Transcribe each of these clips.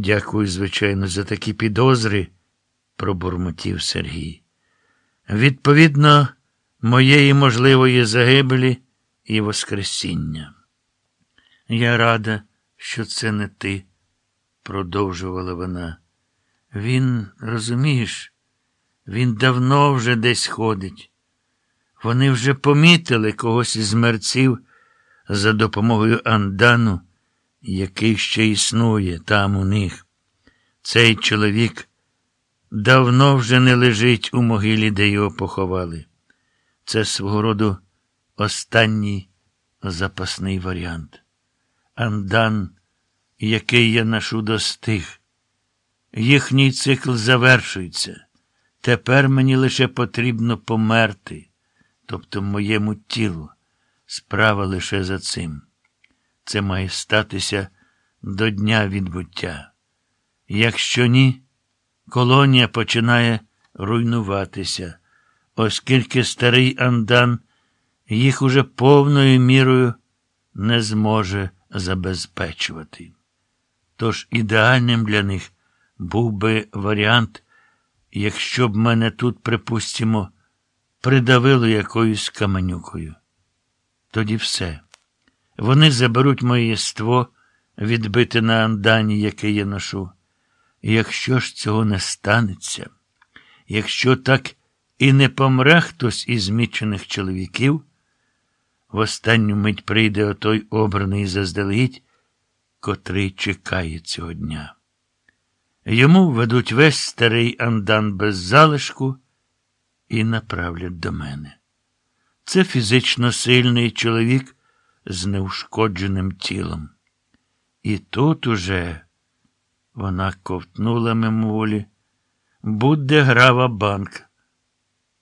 Дякую, звичайно, за такі підозри, пробурмотів Сергій. Відповідно, моєї можливої загибелі і Воскресіння. Я рада, що це не ти, продовжувала вона. Він, розумієш, він давно вже десь ходить. Вони вже помітили когось із мерців за допомогою Андану, який ще існує там у них. Цей чоловік давно вже не лежить у могилі, де його поховали. Це свого роду останній запасний варіант. Андан, який я ношу достиг. Їхній цикл завершується. Тепер мені лише потрібно померти, тобто моєму тілу. Справа лише за цим. Це має статися до дня відбуття. Якщо ні, колонія починає руйнуватися, оскільки старий Андан їх уже повною мірою не зможе забезпечувати. Тож ідеальним для них був би варіант, якщо б мене тут, припустимо, придавило якоюсь каменюкою. Тоді все. Вони заберуть моє єство, відбите на андані, яке я ношу. І якщо ж цього не станеться, якщо так і не помре хтось із змічених чоловіків, в останню мить прийде отой обраний заздалегідь, котрий чекає цього дня. Йому ведуть весь старий андан без залишку і направлять до мене. Це фізично сильний чоловік з неушкодженим тілом. І тут уже вона ковтнула мимоволі, буде грава банк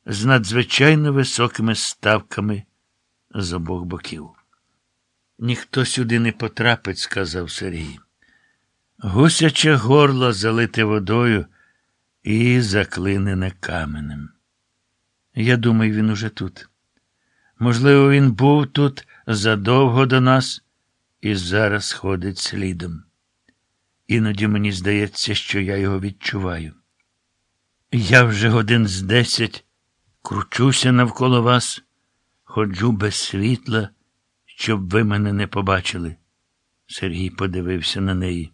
з надзвичайно високими ставками з обох боків. Ніхто сюди не потрапить, сказав Сергій. Гусяче горло залите водою і заклинене каменем. Я думаю, він уже тут. Можливо, він був тут задовго до нас і зараз ходить слідом. Іноді мені здається, що я його відчуваю. Я вже годин з десять кручуся навколо вас, ходжу без світла, щоб ви мене не побачили. Сергій подивився на неї.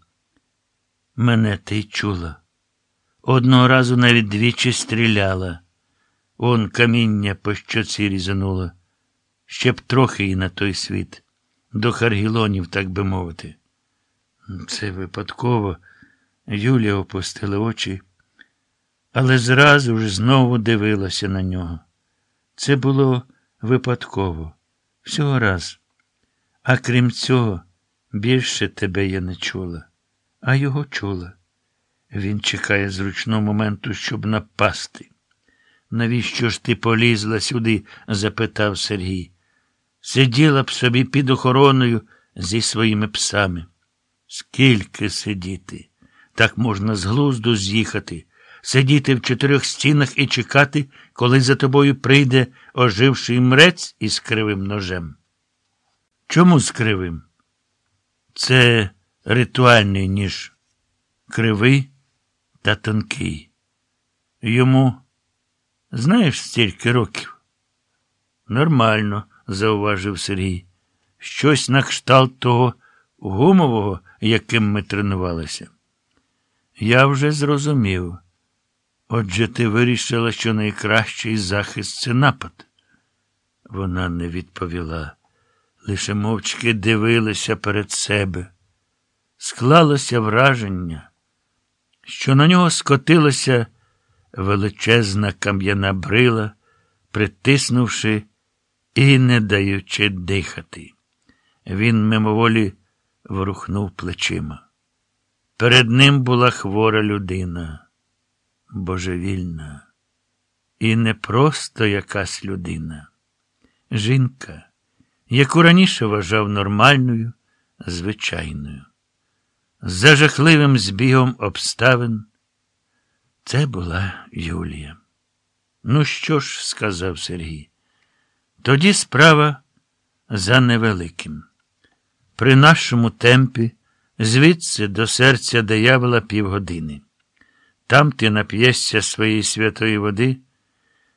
Мене ти чула. Одного разу навіть двічі стріляла. Он каміння по щоці різануло. Ще б трохи і на той світ, до Харгілонів, так би мовити. Це випадково. Юлія опустила очі, але зразу ж знову дивилася на нього. Це було випадково, всього раз. А крім цього, більше тебе я не чула, а його чула. Він чекає зручного моменту, щоб напасти. Навіщо ж ти полізла сюди? запитав Сергій. Сиділа б собі під охороною зі своїми псами. Скільки сидіти? Так можна з глузду з'їхати, сидіти в чотирьох стінах і чекати, коли за тобою прийде оживший мрець із кривим ножем. Чому з кривим? Це ритуальний ніж, кривий та тонкий. Йому, знаєш, стільки років? Нормально, зауважив Сергій. Щось на кшталт того гумового, яким ми тренувалися. Я вже зрозумів. Отже, ти вирішила, що найкращий захист це напад. Вона не відповіла, лише мовчки дивилася перед себе. Склалося враження, що на нього скотилася величезна кам'яна брила, притиснувши і не даючи дихати. Він мимоволі ворухнув плечима. Перед ним була хвора людина, божевільна, і не просто якась людина, жінка, яку раніше вважав нормальною, звичайною. За жахливим збігом обставин, це була Юлія. Ну що ж, сказав Сергій, тоді справа за невеликим. При нашому темпі Звідси до серця диявола півгодини. Там ти нап'єшся своєї святої води,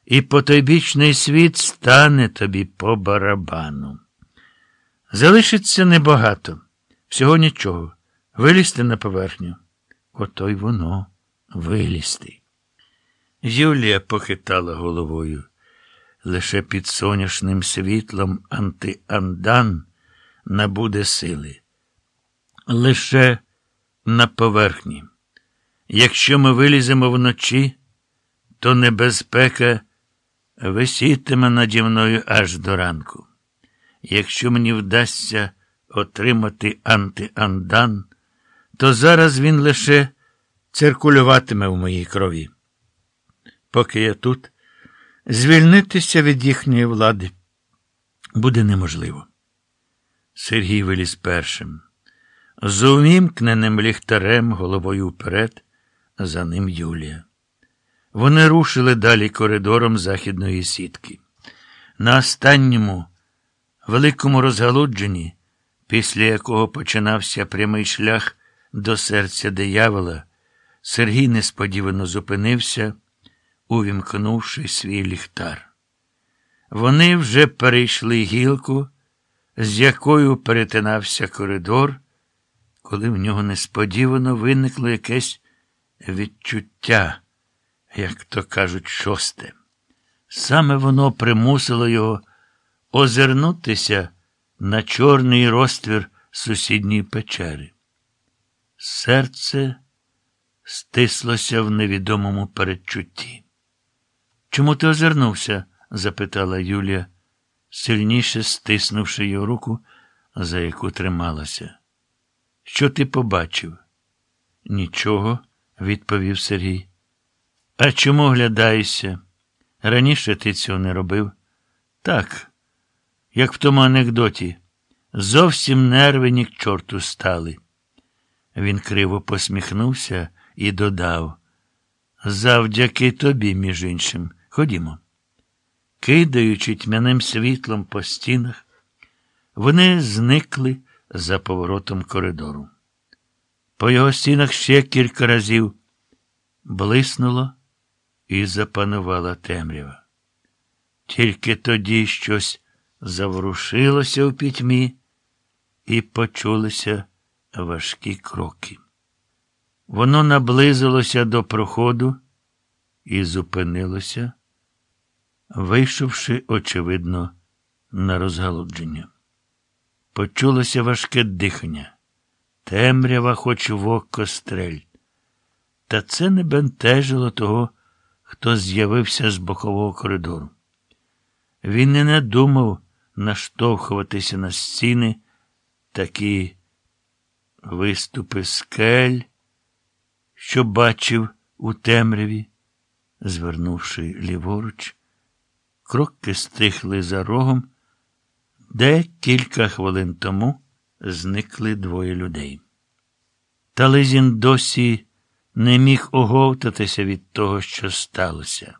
і потойбічний світ стане тобі по барабану. Залишиться небагато, всього нічого. Вилізти на поверхню. Ото й воно вилізти. Юлія похитала головою. Лише під соняшним світлом антиандан набуде сили. Лише на поверхні. Якщо ми виліземо вночі, то небезпека висітиме наді мною аж до ранку. Якщо мені вдасться отримати антиандан, то зараз він лише циркулюватиме в моїй крові. Поки я тут, звільнитися від їхньої влади буде неможливо. Сергій виліз першим. З увімкненим ліхтарем головою вперед, за ним Юлія. Вони рушили далі коридором західної сітки. На останньому великому розгалудженні, після якого починався прямий шлях до серця диявола, Сергій несподівано зупинився, увімкнувши свій ліхтар. Вони вже перейшли гілку, з якою перетинався коридор, коли в нього несподівано виникло якесь відчуття, як то кажуть, шосте. Саме воно примусило його озирнутися на чорний розтвір сусідньої печери. Серце стислося в невідомому передчутті. Чому ти озирнувся? запитала Юлія, сильніше стиснувши його руку, за яку трималася. Що ти побачив? Нічого, відповів Сергій. А чому глядаєшся? Раніше ти цього не робив. Так, як в тому анекдоті, зовсім нерви ні к чорту стали. Він криво посміхнувся і додав. Завдяки тобі, між іншим, ходімо. Кидаючи тьмяним світлом по стінах, вони зникли за поворотом коридору. По його стінах ще кілька разів блиснуло і запанувала темрява. Тільки тоді щось заворушилося у пітьмі, і почулися важкі кроки. Воно наблизилося до проходу і зупинилося, вийшовши, очевидно, на розгалудження. Почулося важке дихання, темрява, хоч в око стрель. Та це не бентежило того, хто з'явився з бокового коридору. Він і не думав наштовхуватися на стіни такі виступи скель, що бачив у темряві, звернувши ліворуч, кроки стихли за рогом, де кілька хвилин тому зникли двоє людей. Тализін досі не міг оговтатися від того, що сталося.